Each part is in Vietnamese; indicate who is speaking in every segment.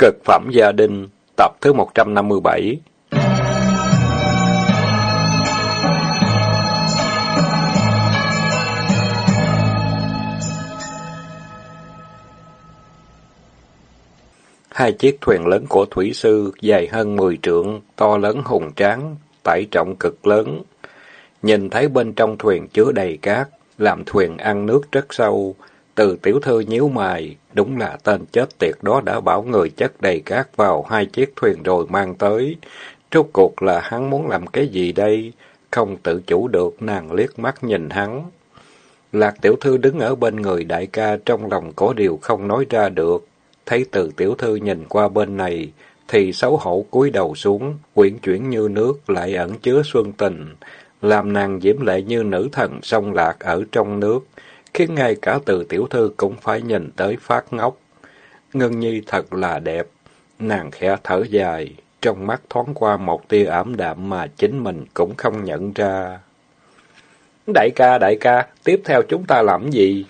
Speaker 1: Cực phẩm gia đình, tập thứ 157 Hai chiếc thuyền lớn của thủy sư dài hơn 10 trượng, to lớn hùng tráng, tải trọng cực lớn. Nhìn thấy bên trong thuyền chứa đầy cát, làm thuyền ăn nước rất sâu. Từ tiểu thư nhíu mày, đúng là tên chết tiệt đó đã bảo người chất đầy cát vào hai chiếc thuyền rồi mang tới. Rốt cuộc là hắn muốn làm cái gì đây? Không tự chủ được, nàng liếc mắt nhìn hắn. Lạc tiểu thư đứng ở bên người đại ca trong lòng có điều không nói ra được. Thấy từ tiểu thư nhìn qua bên này, thì xấu hổ cúi đầu xuống, quyển chuyển như nước, lại ẩn chứa xuân tình, làm nàng diễm lệ như nữ thần sông lạc ở trong nước, khiến ngay cả từ tiểu thư cũng phải nhìn tới phát ngốc. Ngân nhi thật là đẹp, nàng khẽ thở dài, trong mắt thoáng qua một tia ảm đạm mà chính mình cũng không nhận ra. Đại ca, đại ca, tiếp theo chúng ta làm gì?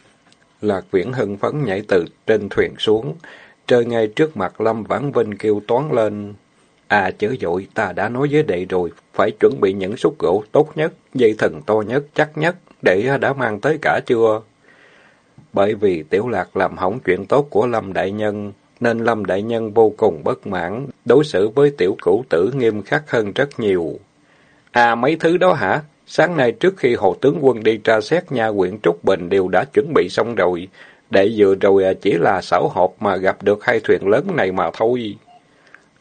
Speaker 1: Lạc viễn hưng phấn nhảy từ trên thuyền xuống, trời ngay trước mặt Lâm Vãn Vinh kêu toán lên. À chớ dội, ta đã nói với đệ rồi, phải chuẩn bị những xúc gỗ tốt nhất, dây thần to nhất, chắc nhất, đệ đã mang tới cả chưa? Bởi vì Tiểu Lạc làm hỏng chuyện tốt của Lâm Đại Nhân, nên Lâm Đại Nhân vô cùng bất mãn, đối xử với Tiểu Cửu Tử nghiêm khắc hơn rất nhiều. À mấy thứ đó hả? Sáng nay trước khi Hồ Tướng Quân đi tra xét nha quyện Trúc Bình đều đã chuẩn bị xong rồi, để vừa rồi à, chỉ là xảo hộp mà gặp được hai thuyền lớn này mà thôi.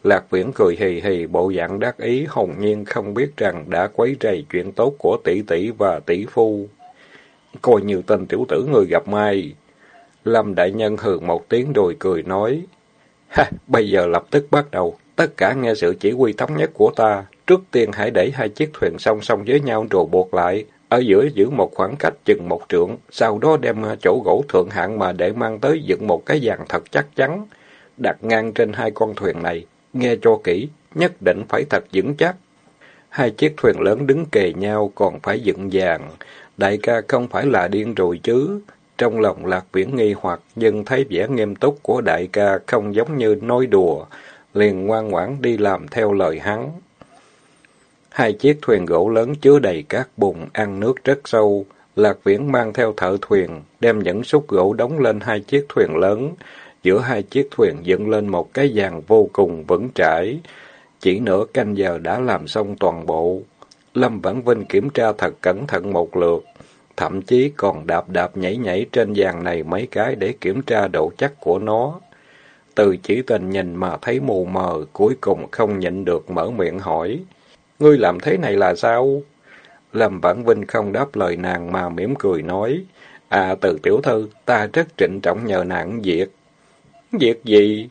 Speaker 1: Lạc Viễn cười hì hì, bộ dạng đắc ý, hồn nhiên không biết rằng đã quấy rầy chuyện tốt của tỷ tỷ và tỷ phu. Coi như tên tiểu tử người gặp may, Lâm Đại Nhân hừ một tiếng rồi cười nói, Ha, bây giờ lập tức bắt đầu, tất cả nghe sự chỉ huy thống nhất của ta. Trước tiên hãy đẩy hai chiếc thuyền song song với nhau rồi buộc lại, ở giữa giữ một khoảng cách chừng một trượng, sau đó đem chỗ gỗ thượng hạng mà để mang tới dựng một cái dàn thật chắc chắn, đặt ngang trên hai con thuyền này. Nghe cho kỹ, nhất định phải thật vững chắc. Hai chiếc thuyền lớn đứng kề nhau còn phải dựng dàn. Đại ca không phải là điên rồi chứ. Trong lòng lạc viễn nghi hoặc nhưng thấy vẻ nghiêm túc của đại ca không giống như nói đùa, liền ngoan ngoãn đi làm theo lời hắn. Hai chiếc thuyền gỗ lớn chứa đầy các bùn, ăn nước rất sâu. Lạc viễn mang theo thợ thuyền, đem những xúc gỗ đóng lên hai chiếc thuyền lớn. Giữa hai chiếc thuyền dựng lên một cái dàn vô cùng vững trải. Chỉ nửa canh giờ đã làm xong toàn bộ. Lâm Vãn Vinh kiểm tra thật cẩn thận một lượt. Thậm chí còn đạp đạp nhảy nhảy trên giàn này mấy cái để kiểm tra độ chắc của nó. Từ chỉ tình nhìn mà thấy mù mờ, cuối cùng không nhịn được mở miệng hỏi. Ngươi làm thế này là sao? Lâm Vãn Vinh không đáp lời nàng mà mỉm cười nói. À, từ tiểu thư, ta rất trịnh trọng nhờ nàng việc. Việc gì?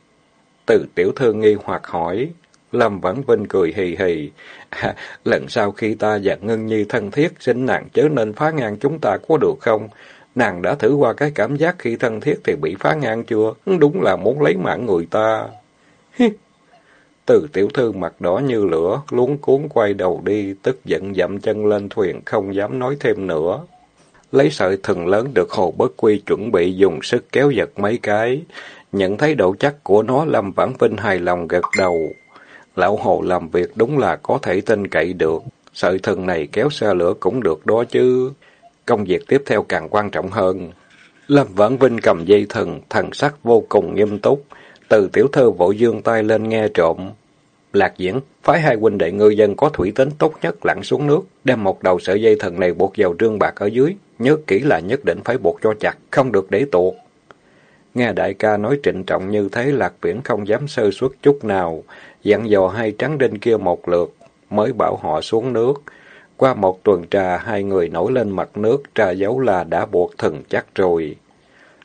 Speaker 1: Từ tiểu thư nghi hoặc hỏi. Lâm Vãn Vinh cười hì hì. À, lần sau khi ta và Ngân Nhi thân thiết, xin nàng chớ nên phá ngang chúng ta có được không? Nàng đã thử qua cái cảm giác khi thân thiết thì bị phá ngang chưa? Đúng là muốn lấy mạng người ta. Từ tiểu thư mặt đỏ như lửa, luống cuốn quay đầu đi, tức giận dậm chân lên thuyền, không dám nói thêm nữa. Lấy sợi thừng lớn được hồ bất quy chuẩn bị dùng sức kéo giật mấy cái. Nhận thấy độ chắc của nó, Lâm Vãn Vinh hài lòng gật đầu. Lão hồ làm việc đúng là có thể tin cậy được. Sợi thần này kéo xe lửa cũng được đó chứ. Công việc tiếp theo càng quan trọng hơn. Lâm Vãn Vinh cầm dây thần thần sắc vô cùng nghiêm túc. Từ tiểu thư vội dương tay lên nghe trộm. Lạc diễn, phái hai huynh đệ ngư dân có thủy tính tốt nhất lặn xuống nước, đem một đầu sợi dây thần này buộc vào trương bạc ở dưới, nhớ kỹ là nhất định phải buộc cho chặt, không được để tuột. Nghe đại ca nói trịnh trọng như thế Lạc Viễn không dám sơ suất chút nào, dặn dò hai trắng đinh kia một lượt, mới bảo họ xuống nước. Qua một tuần trà, hai người nổi lên mặt nước, trà dấu là đã buộc thần chắc rồi.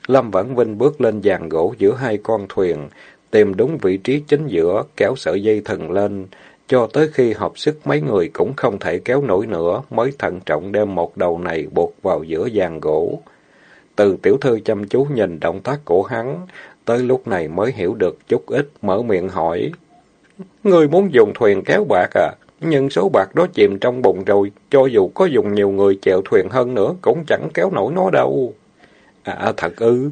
Speaker 1: Lâm Vãn Vinh bước lên giàn gỗ giữa hai con thuyền, tìm đúng vị trí chính giữa, kéo sợi dây thần lên, cho tới khi hợp sức mấy người cũng không thể kéo nổi nữa, mới thận trọng đem một đầu này buộc vào giữa giàn gỗ. Từ tiểu thư chăm chú nhìn động tác của hắn, tới lúc này mới hiểu được chút ít, mở miệng hỏi. Người muốn dùng thuyền kéo bạc à? Nhưng số bạc đó chìm trong bụng rồi, cho dù có dùng nhiều người chèo thuyền hơn nữa, cũng chẳng kéo nổi nó đâu. À, thật ư.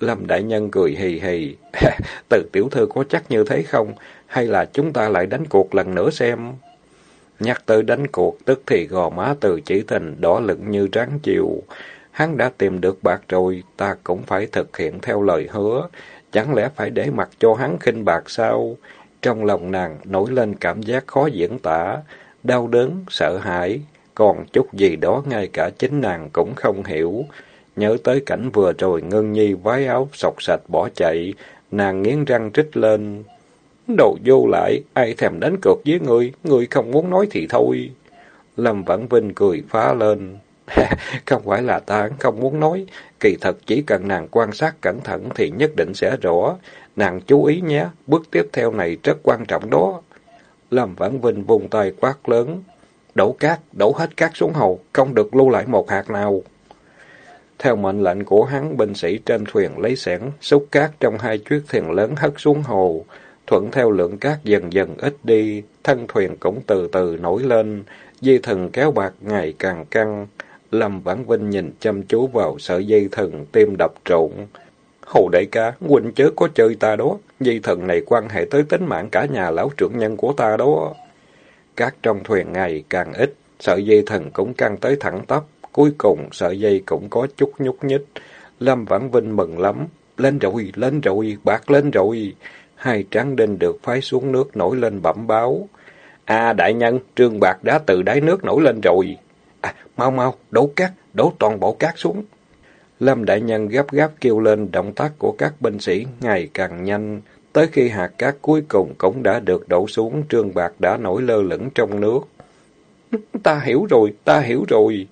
Speaker 1: Lâm Đại Nhân cười hì hì. Từ tiểu thư có chắc như thế không? Hay là chúng ta lại đánh cuộc lần nữa xem? Nhắc tới đánh cuộc, tức thì gò má từ chỉ tình đỏ lựng như ráng chiều. Hắn đã tìm được bạc rồi, ta cũng phải thực hiện theo lời hứa. Chẳng lẽ phải để mặt cho hắn khinh bạc sao? Trong lòng nàng nổi lên cảm giác khó diễn tả, đau đớn, sợ hãi. Còn chút gì đó ngay cả chính nàng cũng không hiểu. Nhớ tới cảnh vừa rồi Ngân Nhi vái áo sọc sạch bỏ chạy, nàng nghiến răng trích lên. Đồ vô lại, ai thèm đánh cược với người, người không muốn nói thì thôi. Lâm Vãn Vinh cười phá lên. không phải là ta không muốn nói, kỳ thật chỉ cần nàng quan sát cẩn thận thì nhất định sẽ rõ. Nàng chú ý nhé, bước tiếp theo này rất quan trọng đó. Lâm Vãn Vinh vùng tay quát lớn. Đổ cát, đổ hết cát xuống hồ, không được lưu lại một hạt nào. Theo mệnh lệnh của hắn, binh sĩ trên thuyền lấy sẻn, xúc cát trong hai chiếc thuyền lớn hất xuống hồ. Thuận theo lượng cát dần dần ít đi, thân thuyền cũng từ từ nổi lên, dây thần kéo bạc ngày càng căng. Lâm Vãn Vinh nhìn chăm chú vào sợi dây thần, tim đập trộn. Hồ đại ca, huynh chớ có chơi ta đó, dây thần này quan hệ tới tính mạng cả nhà lão trưởng nhân của ta đó. Cát trong thuyền ngày càng ít, sợi dây thần cũng căng tới thẳng tắp, cuối cùng sợi dây cũng có chút nhúc nhích. Lâm Vãn Vinh mừng lắm, lên rồi, lên rồi, bạc lên rồi. Hai tráng đinh được phái xuống nước nổi lên bẩm báo. À đại nhân, trương bạc đã từ đáy nước nổi lên rồi. À, mau mau, đổ cát, đổ toàn bộ cát xuống. Lâm đại nhân gấp gáp kêu lên động tác của các binh sĩ ngày càng nhanh. Tới khi hạt cát cuối cùng cũng đã được đổ xuống, trương bạc đã nổi lơ lửng trong nước. Ta hiểu rồi, ta hiểu rồi.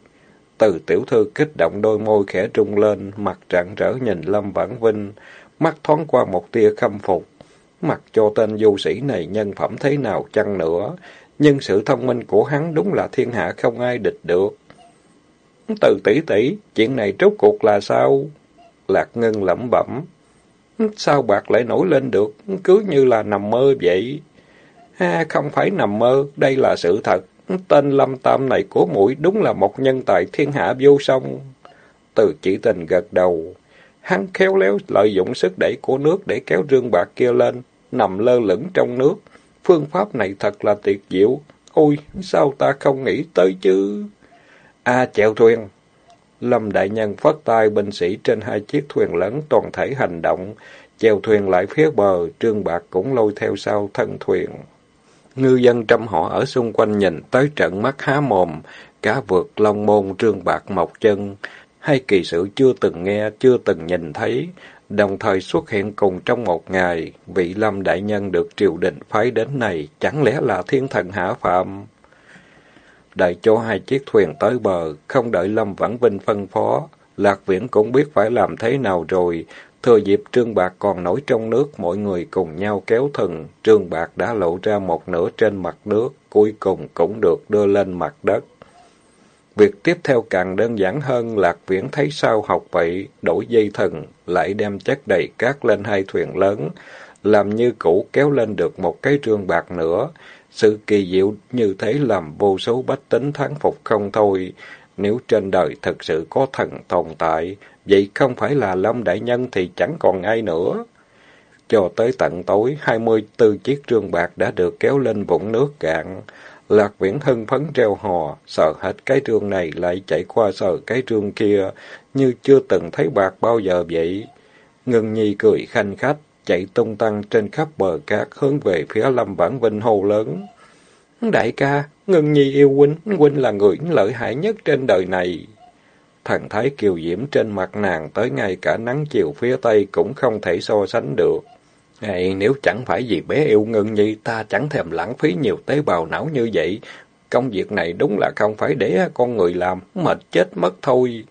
Speaker 1: Từ tiểu thư kích động đôi môi khẽ trung lên, mặt rạng rỡ nhìn Lâm Vãn Vinh, mắt thoáng qua một tia khâm phục. Mặc cho tên du sĩ này nhân phẩm thế nào chăng nữa, nhưng sự thông minh của hắn đúng là thiên hạ không ai địch được. Từ tỷ tỷ, chuyện này rốt cuộc là sao? Lạc Ngân lẩm bẩm. Sao bạc lại nổi lên được, cứ như là nằm mơ vậy? Ha, không phải nằm mơ, đây là sự thật. Tên Lâm Tam này của mũi đúng là một nhân tài thiên hạ vô song. Từ chỉ tình gật đầu. Hắn khéo léo lợi dụng sức đẩy của nước để kéo rương bạc kia lên, nằm lơ lửng trong nước. Phương pháp này thật là tuyệt diệu. Ôi, sao ta không nghĩ tới chứ? A à, chèo thuyền. Lâm Đại Nhân phất tay binh sĩ trên hai chiếc thuyền lớn toàn thể hành động. Chèo thuyền lại phía bờ, trương bạc cũng lôi theo sau thân thuyền. Ngư dân trăm họ ở xung quanh nhìn tới trận mắt há mồm, cá vượt long môn trương bạc mọc chân, hai kỳ sự chưa từng nghe, chưa từng nhìn thấy, đồng thời xuất hiện cùng trong một ngày, vị lâm đại nhân được triều đình phái đến này, chẳng lẽ là thiên thần hạ phạm? Đợi cho hai chiếc thuyền tới bờ, không đợi Lâm Vãn Vinh phân phó, Lạc Viễn cũng biết phải làm thế nào rồi, Thừa dịp trương bạc còn nổi trong nước, mọi người cùng nhau kéo thần, trương bạc đã lộ ra một nửa trên mặt nước, cuối cùng cũng được đưa lên mặt đất. Việc tiếp theo càng đơn giản hơn, Lạc Viễn thấy sao học vậy, đổi dây thần, lại đem chất đầy cát lên hai thuyền lớn, làm như cũ kéo lên được một cái trương bạc nữa. Sự kỳ diệu như thế làm vô số bách tính thắng phục không thôi. Nếu trên đời thực sự có thần tồn tại, vậy không phải là Lâm Đại Nhân thì chẳng còn ai nữa. Cho tới tận tối, hai mươi tư chiếc trương bạc đã được kéo lên vũng nước cạn. Lạc viễn hưng phấn treo hò, sợ hết cái trương này lại chạy qua sợ cái trương kia, như chưa từng thấy bạc bao giờ vậy. Ngân Nhi cười khanh khách, chạy tung tăng trên khắp bờ cát hướng về phía Lâm Vãn Vinh hô lớn. Đại ca, Ngân Nhi yêu huynh, huynh là người lợi hại nhất trên đời này. Thần thái kiều diễm trên mặt nàng tới ngay cả nắng chiều phía tây cũng không thể so sánh được. ngày nếu chẳng phải vì bé yêu Ngân Nhi, ta chẳng thèm lãng phí nhiều tế bào não như vậy. Công việc này đúng là không phải để con người làm, mệt chết mất thôi.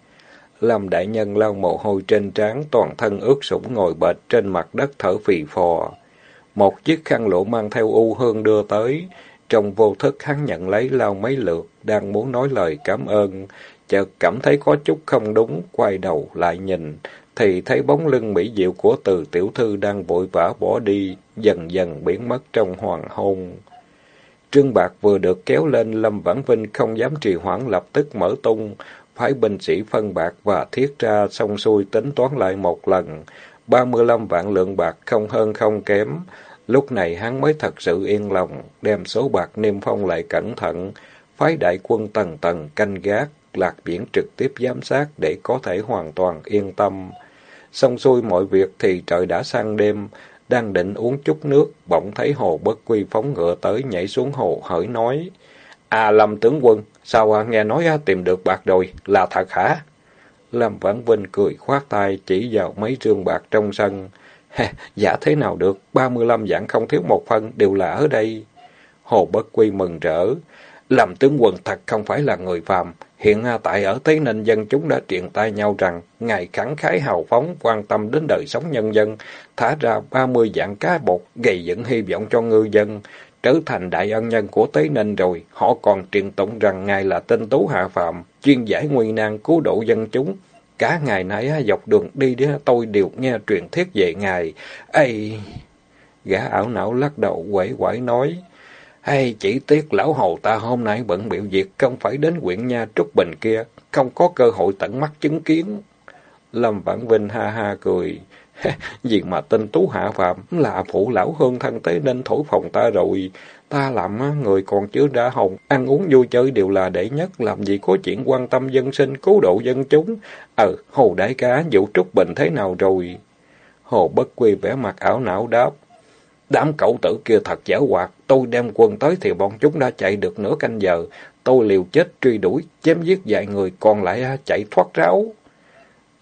Speaker 1: Lâm đại nhân lau mồ hôi trên trán, toàn thân ướt sũng ngồi bệt trên mặt đất thở phì phò. Một chiếc khăn lụa mang theo u hương đưa tới, trong vô thức hắn nhận lấy lau mấy lượt, đang muốn nói lời cảm ơn, chợt cảm thấy có chút không đúng, quay đầu lại nhìn, thì thấy bóng lưng mỹ diệu của từ tiểu thư đang vội vã bỏ đi, dần dần biến mất trong hoàng hôn. Trương Bạc vừa được kéo lên, Lâm Vãn Vinh không dám trì hoãn lập tức mở tung, phái binh sĩ phân bạc và thiết ra xong xuôi tính toán lại một lần. ba mươi lăm vạn lượng bạc không hơn không kém. Lúc này hắn mới thật sự yên lòng, đem số bạc niêm phong lại cẩn thận, phái đại quân tầng tầng canh gác, lạc biển trực tiếp giám sát để có thể hoàn toàn yên tâm. Xong xuôi mọi việc thì trời đã sang đêm, đang định uống chút nước, bỗng thấy hồ bất quy phóng ngựa tới nhảy xuống hồ hỏi nói. À Lâm tướng quân, sao à, nghe nói à, tìm được bạc rồi, là thật hả? Lâm Vãn Vinh cười khoát tay chỉ vào mấy trương bạc trong sân. giả dạ thế nào được, ba mươi lăm dạng không thiếu một phân, đều là ở đây. Hồ Bất Quy mừng rỡ. Lâm tướng quân thật không phải là người phàm, Hiện tại ở Tây Ninh dân chúng đã truyền tay nhau rằng Ngài khẳng khái hào phóng, quan tâm đến đời sống nhân dân, thả ra ba mươi dạng cá bột, gây dựng hy vọng cho ngư dân, trở thành đại ân nhân của tế Ninh rồi. Họ còn truyền tụng rằng Ngài là tinh tú hạ phạm, chuyên giải nguy nan cứu độ dân chúng. Cả ngày nãy dọc đường đi đó tôi đều nghe truyền thuyết về Ngài. Ây... Gã ảo não lắc đầu quẩy quải nói... Hay chỉ tiếc lão hầu ta hôm nay bận biểu việc không phải đến huyện Nha Trúc Bình kia, không có cơ hội tận mắt chứng kiến. Lâm Vãn Vinh ha ha cười. Việc mà tên Tú Hạ Phạm là phụ lão hương thân tế nên thổi phòng ta rồi. Ta làm người còn chưa đã hồng, ăn uống vui chơi đều là để nhất, làm gì có chuyện quan tâm dân sinh, cứu độ dân chúng. Ờ, Hồ Đại cá vụ Trúc Bình thế nào rồi? Hồ Bất Quy vẻ mặt ảo não đáp. Đám cậu tử kia thật giả hoạt, tôi đem quân tới thì bọn chúng đã chạy được nửa canh giờ. Tôi liều chết truy đuổi, chém giết vài người, còn lại chạy thoát ráo.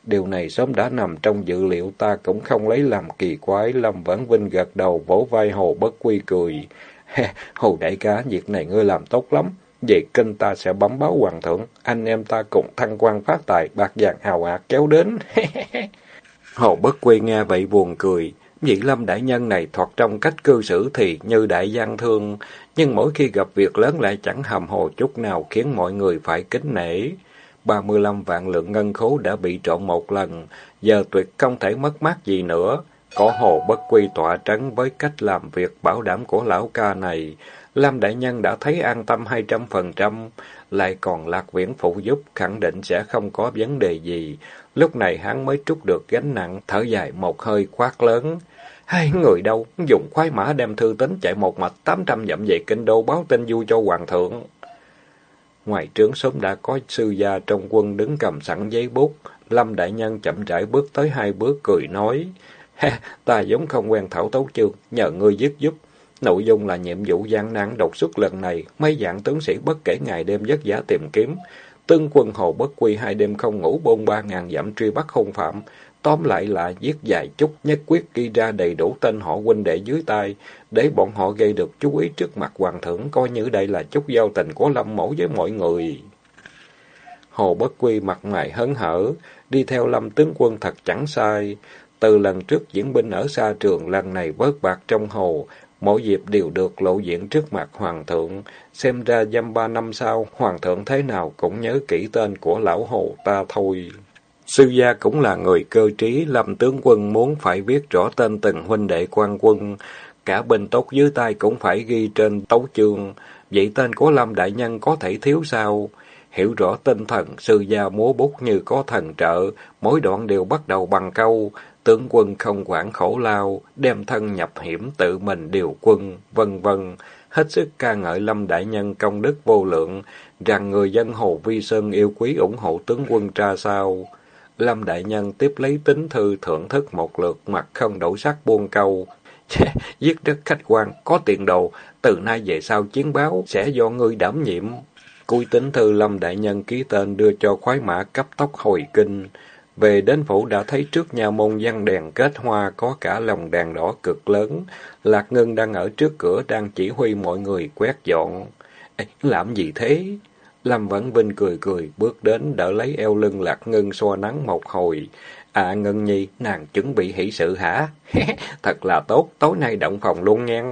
Speaker 1: Điều này sớm đã nằm trong dự liệu ta cũng không lấy làm kỳ quái. Lâm Vãn Vinh gật đầu vỗ vai Hồ Bất Quy cười. Hồ đại ca, việc này ngươi làm tốt lắm. vậy kinh ta sẽ bấm báo hoàng thượng. Anh em ta cùng thăng quan phát tài, bạc vàng hào hạt kéo đến. Hồ Bất Quy nghe vậy buồn cười. Vị lâm đại nhân này thoạt trong cách cư xử thì như đại gian thương, nhưng mỗi khi gặp việc lớn lại chẳng hầm hồ chút nào khiến mọi người phải kính nể ba mươi lăm vạn lượng ngân khố đã bị trộm một lần, giờ tuyệt không thể mất mát gì nữa. Có hồ bất quy tọa trắng với cách làm việc bảo đảm của lão ca này. Lam Đại Nhân đã thấy an tâm hai trăm phần trăm, lại còn lạc viễn phụ giúp, khẳng định sẽ không có vấn đề gì. Lúc này hắn mới trút được gánh nặng, thở dài một hơi khoát lớn. Hai người đâu, dùng khoái mã đem thư tính chạy một mạch tám trăm dặm về kinh đô báo tin vui cho hoàng thượng. Ngoài trướng sớm đã có sư gia trong quân đứng cầm sẵn giấy bút, Lâm Đại Nhân chậm rãi bước tới hai bước cười nói, Ha, ta giống không quen thảo tấu chương, nhờ ngươi giúp giúp. Nội dung là nhiệm vụ gian nan đột xuất lần này, mấy dạng tướng sĩ bất kể ngày đêm vất vả tìm kiếm. Tương quân hồ bất quy hai đêm không ngủ bôn ba ngàn dặm truy bắt hung phạm, Tóm lại là viết dài chút, nhất quyết ghi ra đầy đủ tên họ huynh đệ dưới tay, để bọn họ gây được chú ý trước mặt hoàng thượng, coi như đây là chút giao tình của Lâm Mẫu với mọi người. Hồ Bất Quy mặt mày hớn hở, đi theo Lâm tướng quân thật chẳng sai. Từ lần trước diễn binh ở xa trường, lần này vớt bạc trong hồ, mỗi dịp đều được lộ diện trước mặt hoàng thượng. Xem ra dăm ba năm sau, hoàng thượng thế nào cũng nhớ kỹ tên của lão hồ ta thôi. Sư gia cũng là người cơ trí, lâm tướng quân muốn phải viết rõ tên từng huynh đệ quan quân, cả binh tốt dưới tay cũng phải ghi trên tấu chương, vậy tên của Lâm Đại Nhân có thể thiếu sao? Hiểu rõ tinh thần, sư gia múa bút như có thần trợ, mỗi đoạn đều bắt đầu bằng câu, tướng quân không quản khổ lao, đem thân nhập hiểm tự mình điều quân, vân vân hết sức ca ngợi Lâm Đại Nhân công đức vô lượng, rằng người dân Hồ Vi Sơn yêu quý ủng hộ tướng quân ra sao. Lâm Đại Nhân tiếp lấy tính thư thưởng thức một lượt mặt không đổi sắc buông câu. Giết rất khách quan, có tiền đồ, từ nay về sau chiến báo sẽ do ngươi đảm nhiệm. Cúi tính thư Lâm Đại Nhân ký tên đưa cho khoái mã cấp tốc hồi kinh. Về đến phủ đã thấy trước nhà môn văn đèn kết hoa có cả lồng đèn đỏ cực lớn. Lạc Ngân đang ở trước cửa đang chỉ huy mọi người quét dọn. Ê, làm gì thế? Lâm Vãn Vinh cười cười, bước đến đỡ lấy eo lưng Lạc Ngân xoa nắng một hồi. À Ngân Nhi, nàng chuẩn bị hỷ sự hả? Thật là tốt, tối nay động phòng luôn nha.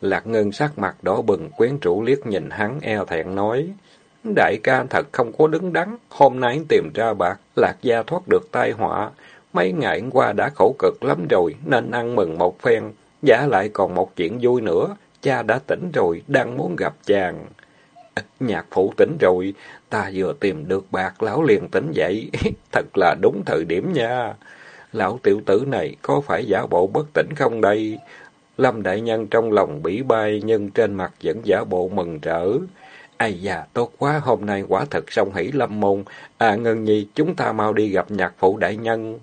Speaker 1: Lạc Ngân sắc mặt đỏ bừng, quyến rũ liếc nhìn hắn eo thẹn nói. Đại ca thật không có đứng đắn, hôm nay tìm ra bạc, Lạc gia thoát được tai họa. Mấy ngày qua đã khổ cực lắm rồi, nên ăn mừng một phen. Giả lại còn một chuyện vui nữa, cha đã tỉnh rồi, đang muốn gặp chàng. Nhạc phụ tỉnh rồi, ta vừa tìm được bạc, lão liền tỉnh dậy. Thật là đúng thời điểm nha. Lão tiểu tử này có phải giả bộ bất tỉnh không đây? Lâm đại nhân trong lòng bỉ bay nhưng trên mặt vẫn giả bộ mừng rỡ. Ây da, tốt quá, hôm nay quả thật song hỷ lâm môn. À Ngân Nhi, chúng ta mau đi gặp nhạc phụ đại nhân.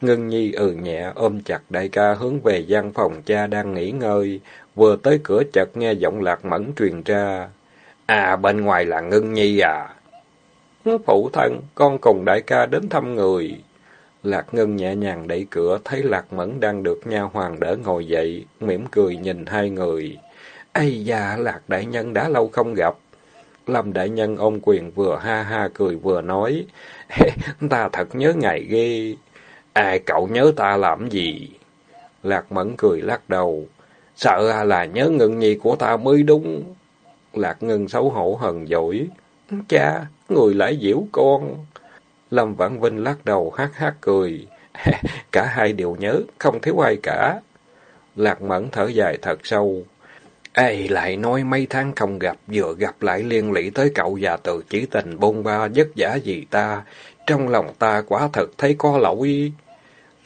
Speaker 1: Ngân Nhi ừ nhẹ ôm chặt đại ca hướng về gian phòng cha đang nghỉ ngơi. Vừa tới cửa chợt nghe giọng lạc mẫn truyền ra. À, bên ngoài là Ngân Nhi à? Phụ thân, con cùng đại ca đến thăm người. Lạc Ngân nhẹ nhàng đẩy cửa, thấy Lạc Mẫn đang được nha hoàng đỡ ngồi dậy, mỉm cười nhìn hai người. Ây da, Lạc Đại Nhân đã lâu không gặp. Lâm Đại Nhân ôm quyền vừa ha ha cười vừa nói, ta thật nhớ ngày ghê. à cậu nhớ ta làm gì? Lạc Mẫn cười lắc đầu, sợ là nhớ ngân nhi của ta mới đúng. Lạc Ngân xấu hổ hờn dỗi, cha, người lại diễu con. Lâm Vãn Vinh lắc đầu hát hát cười. cả hai đều nhớ, không thiếu ai cả. Lạc Mẫn thở dài thật sâu. Ê, lại nói mấy tháng không gặp, vừa gặp lại liên lỉ tới cậu già từ chỉ tình bôn ba vất vả gì ta. Trong lòng ta quả thật thấy có lỗi.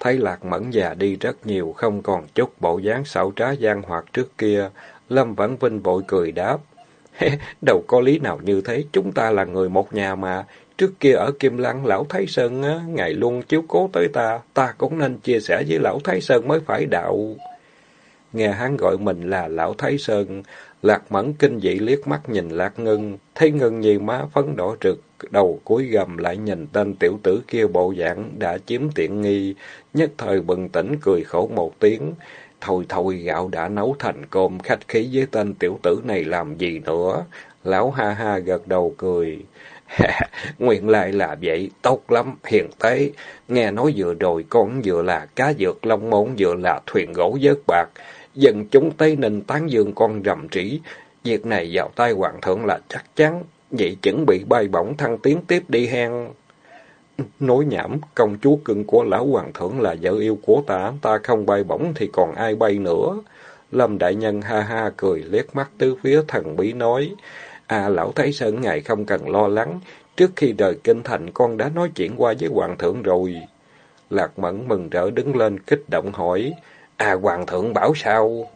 Speaker 1: Thấy Lạc Mẫn già đi rất nhiều, không còn chút bộ dáng xảo trá gian hoạt trước kia. Lâm Vãn Vinh vội cười đáp. Đâu có lý nào như thế, chúng ta là người một nhà mà. Trước kia ở Kim Lăng, Lão Thái Sơn, á, ngày luôn chiếu cố tới ta, ta cũng nên chia sẻ với Lão Thái Sơn mới phải đạo. Nghe hắn gọi mình là Lão Thái Sơn, Lạc Mẫn kinh dị liếc mắt nhìn Lạc Ngân, thấy Ngân nhi má phấn đỏ rực, đầu cúi gầm lại nhìn tên tiểu tử kia bộ dạng đã chiếm tiện nghi, nhất thời bừng tỉnh cười khổ một tiếng. Thôi thôi, gạo đã nấu thành cơm, khách khí với tên tiểu tử này làm gì nữa. Lão ha ha gật đầu cười. Nguyện lại là vậy, tốt lắm, hiền tế. Nghe nói vừa rồi con vừa là cá dược long môn, vừa là thuyền gỗ vớt bạc. Dân chúng Tây Ninh tán dương con rầm trĩ. Việc này vào tay hoàng thượng là chắc chắn. Vậy chuẩn bị bay bổng thăng tiến tiếp đi hen. Nói nhảm, công chúa cưng của lão hoàng thượng là vợ yêu của ta, ta không bay bổng thì còn ai bay nữa. Lâm đại nhân ha ha cười liếc mắt tứ phía thần bí nói. À, lão Thái Sơn ngài không cần lo lắng. Trước khi rời kinh thành con đã nói chuyện qua với hoàng thượng rồi. Lạc Mẫn mừng rỡ đứng lên kích động hỏi. À, hoàng thượng bảo sao?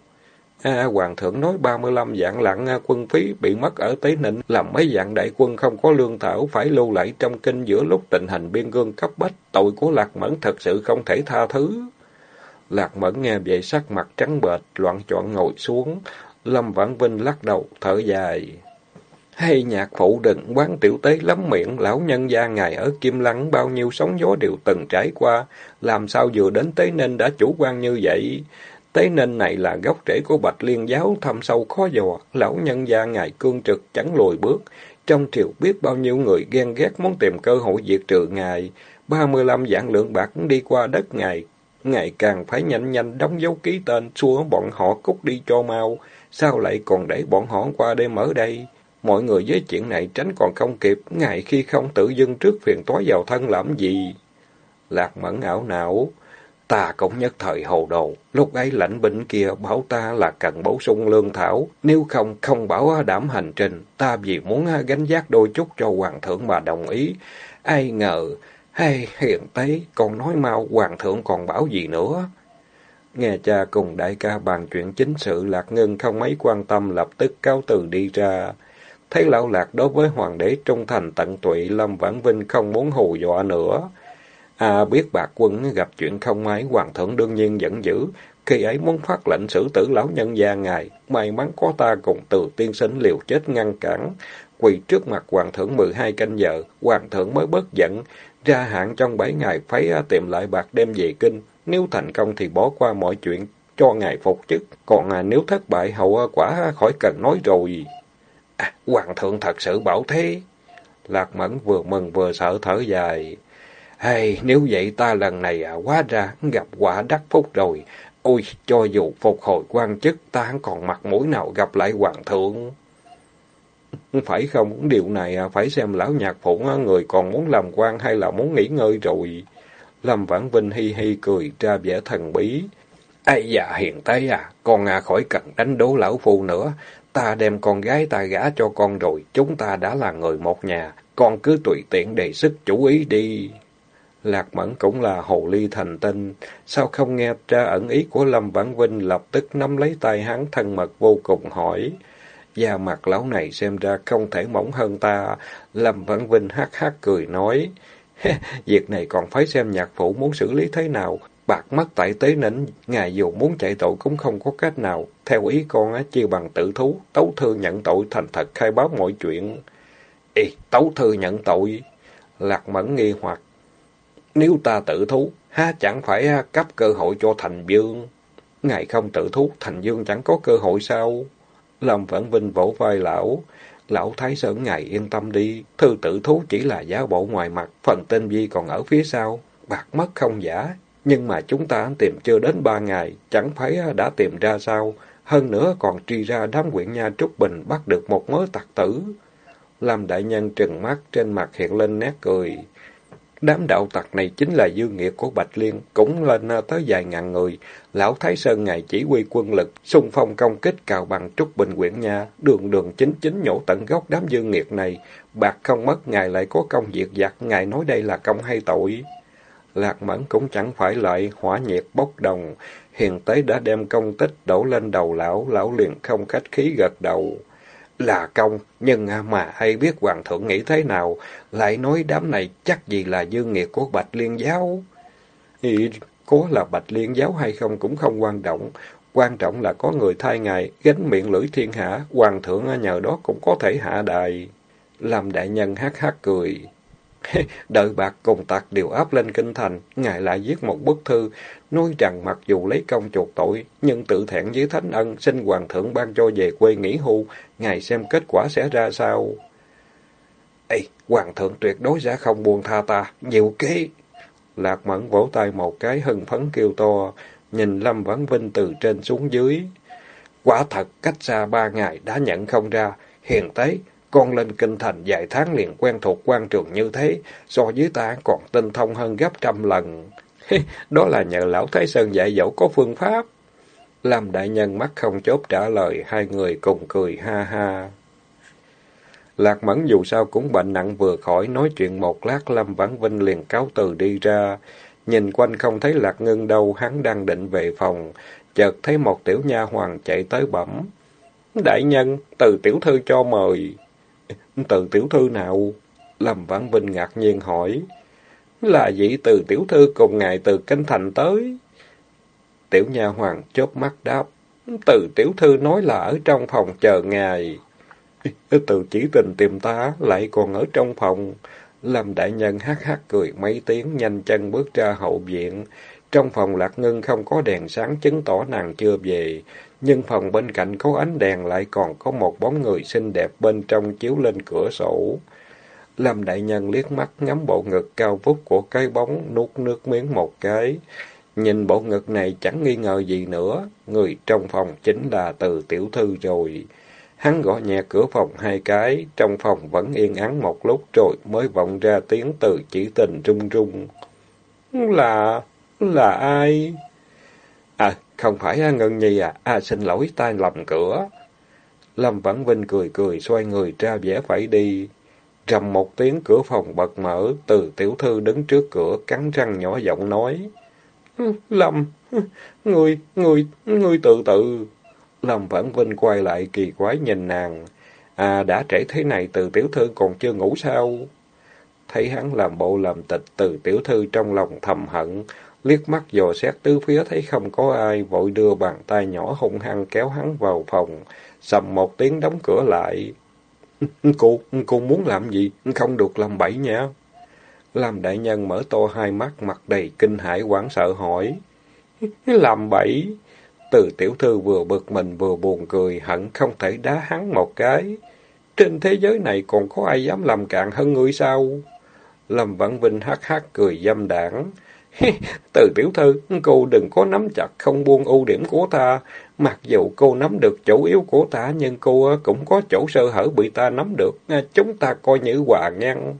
Speaker 1: À, hoàng thượng nói 35 vạn lạng quân phí bị mất ở Tế Ninh, làm mấy dạng đại quân không có lương thảo phải lưu lại trong kinh giữa lúc tình hình biên cương cấp bách, tội của Lạc Mẫn thật sự không thể tha thứ. Lạc Mẫn nghe vậy sắc mặt trắng bệch, loạn chọn ngồi xuống, Lâm Vãn Vinh lắc đầu, thở dài. Hay nhạc phụ đừng quán tiểu tế lắm miệng, lão nhân gia ngài ở Kim Lăng bao nhiêu sóng gió đều từng trải qua, làm sao vừa đến Tế Ninh đã chủ quan như vậy? Tế nên này là gốc rễ của Bạch Liên giáo thâm sâu khó dò, lão nhân gia ngài cương trực chẳng lùi bước. Trong triều biết bao nhiêu người ghen ghét muốn tìm cơ hội diệt trừ ngài, ba mươi lăm vạn lượng bạc đi qua đất ngài, ngài càng phải nhanh nhanh đóng dấu ký tên, xua bọn họ cút đi cho mau, sao lại còn để bọn họ qua đêm ở đây? Mọi người với chuyện này tránh còn không kịp, ngài khi không tự dưng trước phiền toái vào thân làm gì? Lạc mẫn ảo não, ta cũng nhất thời hồ đồ, lúc ấy lãnh binh kia bảo ta là cần bổ sung lương thảo, nếu không, không bảo đảm hành trình, ta vì muốn gánh giác đôi chút cho hoàng thượng mà đồng ý. Ai ngờ, hay hiện tế, còn nói mau hoàng thượng còn bảo gì nữa? Nghe cha cùng đại ca bàn chuyện chính sự Lạc Ngân không mấy quan tâm lập tức cáo từ đi ra. Thấy lão lạc đối với hoàng đế trung thành tận tụy, Lâm Vãn Vinh không muốn hù dọa nữa. À biết bạc quân gặp chuyện không may, hoàng thượng đương nhiên giận dữ. Khi ấy muốn phát lệnh xử tử lão nhân gia ngài, may mắn có ta cùng từ tiên sinh liều chết ngăn cản. Quỳ trước mặt hoàng thượng mười hai canh giờ, hoàng thượng mới bớt giận, ra hạn trong bảy ngày phải tìm lại bạc đem về kinh. Nếu thành công thì bỏ qua mọi chuyện, cho ngài phục chức. Còn à, nếu thất bại hậu quả khỏi cần nói rồi. À, hoàng thượng thật sự bảo thế. Lạc Mẫn vừa mừng vừa sợ thở dài. Hay, nếu vậy ta lần này à, quá ra gặp quả đắc phúc rồi. Ôi, cho dù phục hồi quan chức, ta còn mặt mũi nào gặp lại hoàng thượng. Phải không? Điều này à, phải xem lão nhạc phụ à, người còn muốn làm quan hay là muốn nghỉ ngơi rồi. Lâm Vãn Vinh hi hi cười ra vẻ thần bí. Ây dạ hiện tại à, con à khỏi cần đánh đố lão phu nữa. Ta đem con gái ta gả cho con rồi, chúng ta đã là người một nhà, con cứ tùy tiện đề sức chú ý đi. Lạc Mẫn cũng là hồ ly thành tinh, sao không nghe ra ẩn ý của Lâm Vãn Vinh lập tức nắm lấy tay hắn thân mật vô cùng hỏi. Da mặt lão này xem ra không thể mỏng hơn ta. Lâm Vãn Vinh hát hát cười nói. Việc này còn phải xem nhạc phụ muốn xử lý thế nào. Bạc mắt tại tế nỉnh, ngài dù muốn chạy tội cũng không có cách nào. Theo ý con, á, chia bằng tự thú, tấu thư nhận tội thành thật khai báo mọi chuyện. Ê, tấu thư nhận tội. Lạc Mẫn nghi hoặc. Nếu ta tự thú, ha chẳng phải cấp cơ hội cho Thành Dương. Ngài không tự thú, Thành Dương chẳng có cơ hội sao? Lâm Vãn Vinh vỗ vai lão. Lão Thái Sơn ngài yên tâm đi, thư tự thú chỉ là giá bộ ngoài mặt, phần tên vi còn ở phía sau. Bạc mất không giả, nhưng mà chúng ta tìm chưa đến ba ngày, chẳng phải đã tìm ra sao? Hơn nữa còn truy ra đám quyện nha Trúc Bình bắt được một mớ tặc tử. Lâm Đại Nhân trừng mắt, trên mặt hiện lên nét cười. Đám đạo tặc này chính là dư nghiệp của Bạch Liên, cũng lên tới vài ngàn người. Lão Thái Sơn ngài chỉ huy quân lực, xung phong công kích cào bằng trúc bình quyển nha, đường đường chính chính nhổ tận gốc đám dư nghiệp này. Bạc không mất, ngài lại có công việc giặc, ngài nói đây là công hay tội. Lạc Mẫn cũng chẳng phải lại hỏa nhiệt bốc đồng, hiền tế đã đem công tích đổ lên đầu lão, lão liền không khách khí gật đầu là công, nhưng à, mà hay biết hoàng thượng nghĩ thế nào, lại nói đám này chắc gì là dương nghiệt của Bạch Liên giáo. Thì có là Bạch Liên giáo hay không cũng không quan trọng, quan trọng là có người thay ngài, gánh miệng lưỡi thiên hạ, hoàng thượng à, nhờ đó cũng có thể hạ đài. Làm đại nhân hát hát cười. Đợi bạc cùng tạc đều áp lên kinh thành, ngài lại viết một bức thư, nói rằng mặc dù lấy công chuộc tội, nhưng tự thẹn với thánh ân, xin hoàng thượng ban cho về quê nghỉ hưu, ngài xem kết quả sẽ ra sao. Ê, hoàng thượng tuyệt đối sẽ không buông tha ta, nhiều kế. Lạc mẫn vỗ tay một cái hưng phấn kêu to, nhìn Lâm Vãn Vinh từ trên xuống dưới. Quả thật, cách xa ba ngày đã nhận không ra, hiền tế, con lên kinh thành vài tháng liền quen thuộc quan trường như thế, so với ta còn tinh thông hơn gấp trăm lần. Đó là nhờ lão Thái Sơn dạy dỗ có phương pháp. làm đại nhân mắt không chốt trả lời, hai người cùng cười ha ha. Lạc Mẫn dù sao cũng bệnh nặng vừa khỏi, nói chuyện một lát Lâm Vãn Vinh liền cáo từ đi ra. Nhìn quanh không thấy Lạc Ngân đâu, hắn đang định về phòng, chợt thấy một tiểu nha hoàng chạy tới bẩm. Đại nhân, từ tiểu thư cho mời. Từ tiểu thư nào? Lâm Vãn Vinh ngạc nhiên hỏi. Là vị từ tiểu thư cùng ngài từ kinh thành tới. Tiểu nha hoàng chớp mắt đáp. Từ tiểu thư nói là ở trong phòng chờ ngài. Từ chỉ tình tìm ta, lại còn ở trong phòng. Lâm đại nhân hát hát cười mấy tiếng, nhanh chân bước ra hậu viện. Trong phòng lạc ngân không có đèn sáng chứng tỏ nàng chưa về. Nhưng phòng bên cạnh có ánh đèn lại còn có một bóng người xinh đẹp bên trong chiếu lên cửa sổ. Lâm đại nhân liếc mắt ngắm bộ ngực cao vút của cái bóng, nuốt nước miếng một cái. Nhìn bộ ngực này chẳng nghi ngờ gì nữa, người trong phòng chính là từ tiểu thư rồi. Hắn gõ nhẹ cửa phòng hai cái, trong phòng vẫn yên ắng một lúc rồi mới vọng ra tiếng từ chỉ tình rung rung. Là... là ai? À, không phải Ngân Nhi à, à xin lỗi tai lầm cửa. Lâm Vãn Vinh cười cười xoay người ra vẻ phải đi. Trầm một tiếng cửa phòng bật mở, từ tiểu thư đứng trước cửa cắn răng nhỏ giọng nói. Lâm, người, người, người tự tự. Lâm Vãn Vinh quay lại kỳ quái nhìn nàng. À, đã trễ thế này từ tiểu thư còn chưa ngủ sao? Thấy hắn làm bộ làm tịch từ tiểu thư trong lòng thầm hận, liếc mắt dò xét tứ phía thấy không có ai, vội đưa bàn tay nhỏ hung hăng kéo hắn vào phòng, sầm một tiếng đóng cửa lại. cô, cô muốn làm gì? Không được làm bậy nha. Làm đại nhân mở to hai mắt, mặt đầy kinh hãi hoảng sợ hỏi. Làm bậy? Từ tiểu thư vừa bực mình vừa buồn cười, hận không thể đá hắn một cái. Trên thế giới này còn có ai dám làm cạn hơn ngươi sao? Lâm Vãn Vinh hắc hắc cười dâm đảng. Từ tiểu thư, cô đừng có nắm chặt không buông ưu điểm của ta. Mặc dù cô nắm được chỗ yếu của ta, nhưng cô ờ, cũng có chỗ sơ hở bị ta nắm được. Ờ, chúng ta coi như hòa ngang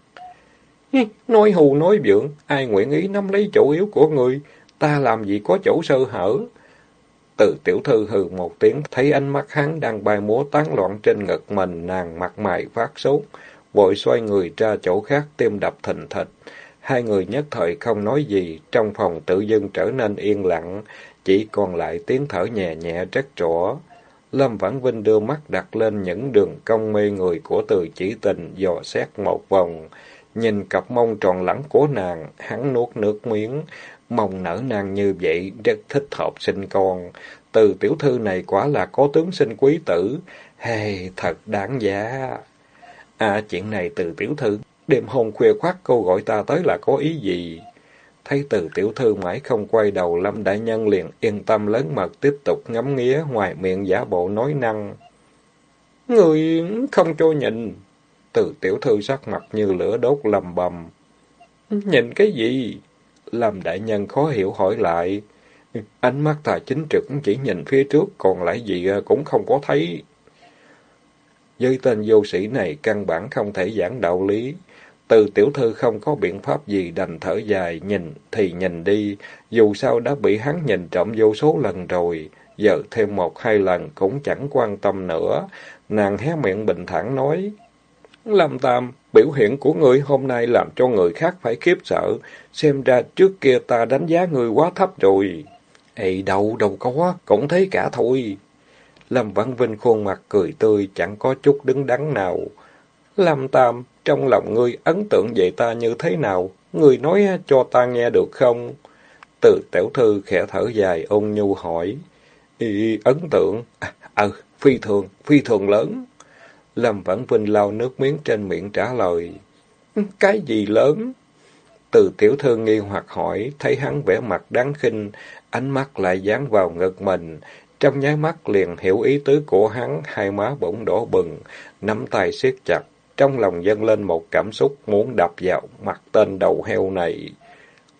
Speaker 1: Nói hù nói vượng, ai nguyện ý nắm lấy chỗ yếu của người, ta làm gì có chỗ sơ hở. Từ tiểu thư hừ một tiếng, thấy ánh mắt hắn đang bay múa tán loạn trên ngực mình, nàng mặt mày phát sốt, vội xoay người ra chỗ khác, tim đập thình thịch. Hai người nhất thời không nói gì, trong phòng tự dưng trở nên yên lặng, chỉ còn lại tiếng thở nhẹ nhẹ rất rõ. Lâm Vãn Vinh đưa mắt đặt lên những đường cong mê người của từ chỉ tình, dò xét một vòng. Nhìn cặp mông tròn lẳng của nàng, hắn nuốt nước miếng, mong nở nàng như vậy, rất thích hợp sinh con. Từ tiểu thư này quả là có tướng sinh quý tử, hey, thật đáng giá. À, chuyện này từ tiểu thư, đêm hôm khuya khoát cô gọi ta tới là có ý gì? Thấy từ tiểu thư mãi không quay đầu, Lâm Đại Nhân liền yên tâm lớn mật tiếp tục ngắm nghía, ngoài miệng giả bộ nói năng. Người không cho nhìn. Từ tiểu thư sắc mặt như lửa đốt lầm bầm. Nhìn cái gì? Lâm Đại Nhân khó hiểu hỏi lại. Ánh mắt ta chính trực chỉ nhìn phía trước, còn lại gì à, cũng không có thấy. Với tên vô sĩ này căn bản không thể giảng đạo lý. Từ tiểu thư không có biện pháp gì đành thở dài, nhìn thì nhìn đi, dù sao đã bị hắn nhìn trộm vô số lần rồi, giờ thêm một hai lần cũng chẳng quan tâm nữa. Nàng hé miệng bình thản nói, Lâm Tam, biểu hiện của ngươi hôm nay làm cho người khác phải khiếp sợ, xem ra trước kia ta đánh giá ngươi quá thấp rồi. Ê đâu, đâu có, cũng thấy cả thôi. Lâm Văn Vinh khuôn mặt cười tươi, chẳng có chút đứng đắn nào. Lâm Tam, trong lòng ngươi ấn tượng về ta như thế nào? Ngươi nói cho ta nghe được không? Từ tiểu thư khẽ thở dài ôn nhu hỏi. Ý, ấn tượng? À, ừ, phi thường, phi thường lớn. Lâm Vãn Vinh lau nước miếng trên miệng trả lời. Ừ, cái gì lớn? Từ tiểu thư nghi hoặc hỏi, thấy hắn vẻ mặt đáng khinh, ánh mắt lại dán vào ngực mình. Trong nháy mắt liền hiểu ý tứ của hắn, hai má bỗng đỏ bừng, nắm tay siết chặt, trong lòng dâng lên một cảm xúc muốn đập vào mặt tên đầu heo này.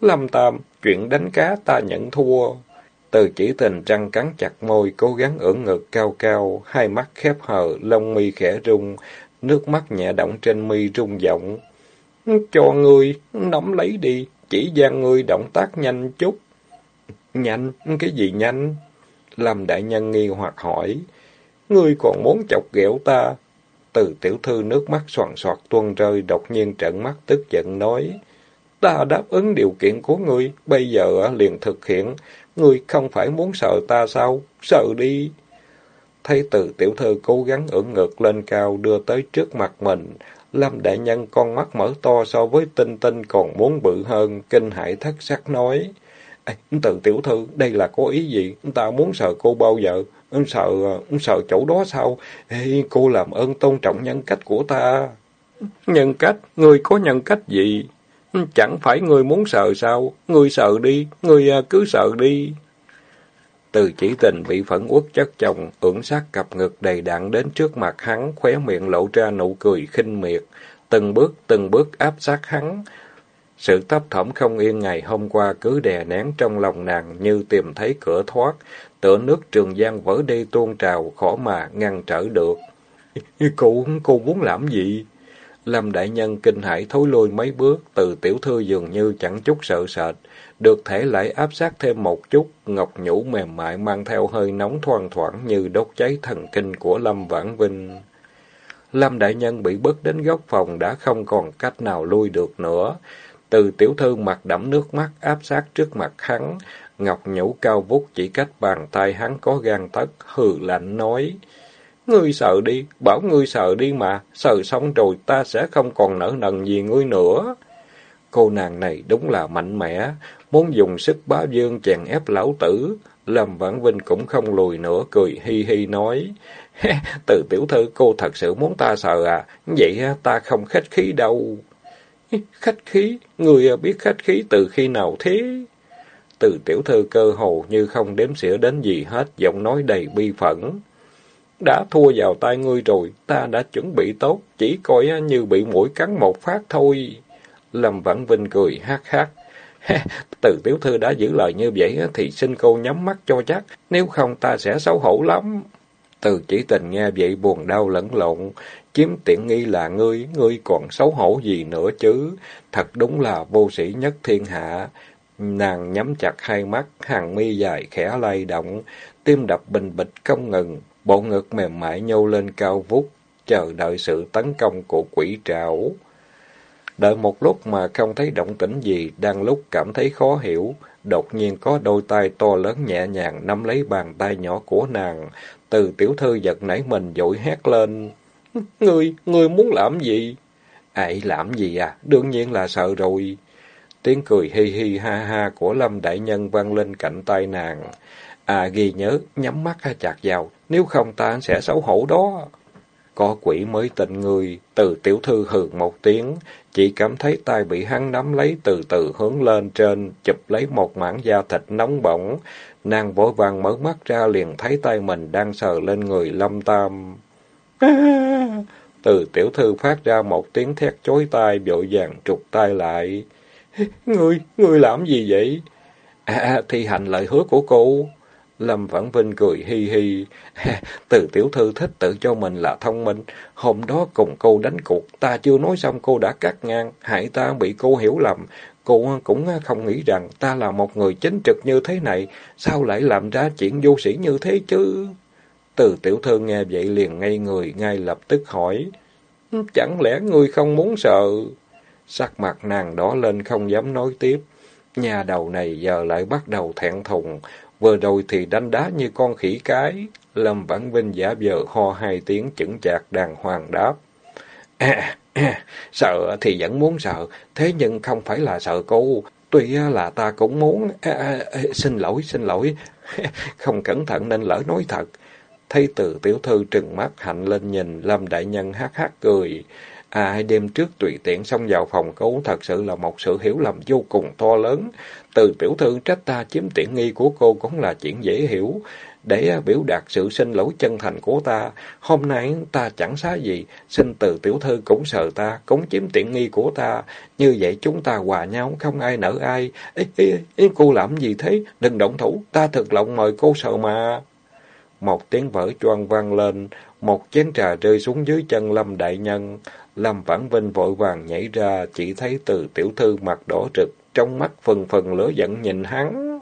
Speaker 1: Lâm Tam, chuyện đánh cá ta nhận thua. Từ chỉ tình răng cắn chặt môi, cố gắng ưỡn ngực cao cao, hai mắt khép hờ, lông mi khẽ rung, nước mắt nhẹ động trên mi rung giọng. Cho ngươi, nắm lấy đi, chỉ gian ngươi động tác nhanh chút. Nhanh, cái gì nhanh? Lâm Đại Nhân nghi hoặc hỏi. Ngươi còn muốn chọc ghẹo ta, từ tiểu thư nước mắt soàn soạt tuôn rơi, đột nhiên trợn mắt tức giận nói. Ta đáp ứng điều kiện của ngươi, bây giờ liền thực hiện. Ngươi không phải muốn sợ ta sao? Sợ đi. Thấy từ tiểu thư cố gắng ưỡn ngực lên cao đưa tới trước mặt mình. Lâm đại nhân con mắt mở to so với tinh tinh còn muốn bự hơn, kinh hãi thất sắc nói. Từ tiểu thư, đây là có ý gì? Ta muốn sợ cô bao giờ? Sợ, sợ chỗ đó sao? Ê, cô làm ơn tôn trọng nhân cách của ta. Nhân cách? Ngươi có nhân cách gì? Chẳng phải ngươi muốn sợ sao? Ngươi sợ đi, ngươi à, cứ sợ đi. Từ chỉ tình bị phẫn uất chất chồng, ưỡng sát cặp ngực đầy đặn đến trước mặt hắn, khóe miệng lộ ra nụ cười khinh miệt, từng bước từng bước áp sát hắn. Sự thấp thỏm không yên ngày hôm qua cứ đè nén trong lòng nàng như tìm thấy cửa thoát, tựa nước trường giang vỡ đi tuôn trào, khó mà ngăn trở được. Cô, cô muốn làm gì? Lâm đại nhân kinh hãi thối lui mấy bước, từ tiểu thư dường như chẳng chút sợ sệt, được thể lại áp sát thêm một chút, ngọc nhũ mềm mại mang theo hơi nóng thoang thoảng như đốt cháy thần kinh của Lâm Vãn Vinh. Lâm đại nhân bị bước đến góc phòng đã không còn cách nào lui được nữa. Từ tiểu thư mặt đẫm nước mắt áp sát trước mặt hắn, Ngọc nhũ cao vút chỉ cách bàn tay hắn có gan tất, hừ lạnh nói. Ngươi sợ đi, bảo ngươi sợ đi mà, sợ xong rồi ta sẽ không còn nở nần gì ngươi nữa. Cô nàng này đúng là mạnh mẽ, muốn dùng sức bá dương chèn ép lão tử. Lâm Vãn Vinh cũng không lùi nữa, cười hi hi nói. Từ tiểu thư cô thật sự muốn ta sợ à, vậy ta không khách khí đâu. Khách khí? Người biết khách khí từ khi nào thế? Từ tiểu thư cơ hồ như không đếm xỉa đến gì hết, giọng nói đầy bi phẫn. Đã thua vào tay ngươi rồi, ta đã chuẩn bị tốt, chỉ coi như bị mũi cắn một phát thôi. Lâm Vãn Vinh cười hát hát. Từ tiểu thư đã giữ lời như vậy thì xin cô nhắm mắt cho chắc, nếu không ta sẽ xấu hổ lắm. Từ chỉ tình nghe vậy buồn đau lẫn lộn, chiếm tiện nghi là ngươi, ngươi còn xấu hổ gì nữa chứ, thật đúng là vô sĩ nhất thiên hạ. Nàng nhắm chặt hai mắt, hàng mi dài khẽ lay động, tim đập bình bịch không ngừng, bộ ngực mềm mại nhô lên cao vút, chờ đợi sự tấn công của quỷ trảo. Đợi một lúc mà không thấy động tĩnh gì, đang lúc cảm thấy khó hiểu, đột nhiên có đôi tay to lớn nhẹ nhàng nắm lấy bàn tay nhỏ của nàng. Từ tiểu thư giật nảy mình dội hét lên. Ngươi, ngươi muốn làm gì? Ấy làm gì à? Đương nhiên là sợ rồi. Tiếng cười hi hi ha ha của Lâm Đại Nhân vang lên cạnh tay nàng. À ghi nhớ, nhắm mắt chặt vào, nếu không ta sẽ xấu hổ đó. Có quỷ mới tình người, từ tiểu thư hừ một tiếng, chỉ cảm thấy tay bị hắn nắm lấy từ từ hướng lên trên, chụp lấy một mảng da thịt nóng bỏng. Nàng vội vàng mở mắt ra liền thấy tay mình đang sờ lên người lâm tam. từ tiểu thư phát ra một tiếng thét chối tai, vội vàng trục tay lại. Ngươi, ngươi làm gì vậy? À, à, thi hành lời hứa của cô. Lâm Vãn Vinh cười hi hi. Từ tiểu thư thích tự cho mình là thông minh. Hôm đó cùng cô đánh cuộc, ta chưa nói xong cô đã cắt ngang, hại ta bị cô hiểu lầm. Cô cũng không nghĩ rằng ta là một người chính trực như thế này, sao lại làm ra chuyện vô sĩ như thế chứ? Từ tiểu thư nghe vậy liền ngây người, ngay lập tức hỏi. Chẳng lẽ ngươi không muốn sợ? Sắc mặt nàng đỏ lên không dám nói tiếp. Nhà đầu này giờ lại bắt đầu thẹn thùng, vừa rồi thì đánh đá như con khỉ cái. Lâm Vãn Vinh giả vờ ho hai tiếng chững chạc đàng hoàng đáp. À, à, sợ thì vẫn muốn sợ, thế nhưng không phải là sợ cô. Tuy là ta cũng muốn... À, à, à, xin lỗi, xin lỗi. không cẩn thận nên lỡ nói thật. Thấy từ tiểu thư trừng mắt hạnh lên nhìn, Lâm Đại Nhân hát hát cười. À, hai đêm trước tùy tiện xông vào phòng cô thật sự là một sự hiểu lầm vô cùng to lớn. Từ tiểu thư trách ta chiếm tiện nghi của cô cũng là chuyện dễ hiểu. Để biểu đạt sự xin lỗi chân thành của ta, hôm nay ta chẳng xá gì, xin từ tiểu thư cũng sợ ta, cũng chiếm tiện nghi của ta. Như vậy chúng ta hòa nhau, không ai nợ ai. Ê, ê, ê, cô làm gì thế? Đừng động thủ, ta thực lòng mời cô sợ mà. Một tiếng vỡ choang vang lên, một chén trà rơi xuống dưới chân Lâm Đại Nhân. Lâm Vãn Vinh vội vàng nhảy ra, chỉ thấy từ tiểu thư mặt đỏ rực, trong mắt phần phần lửa giận nhìn hắn.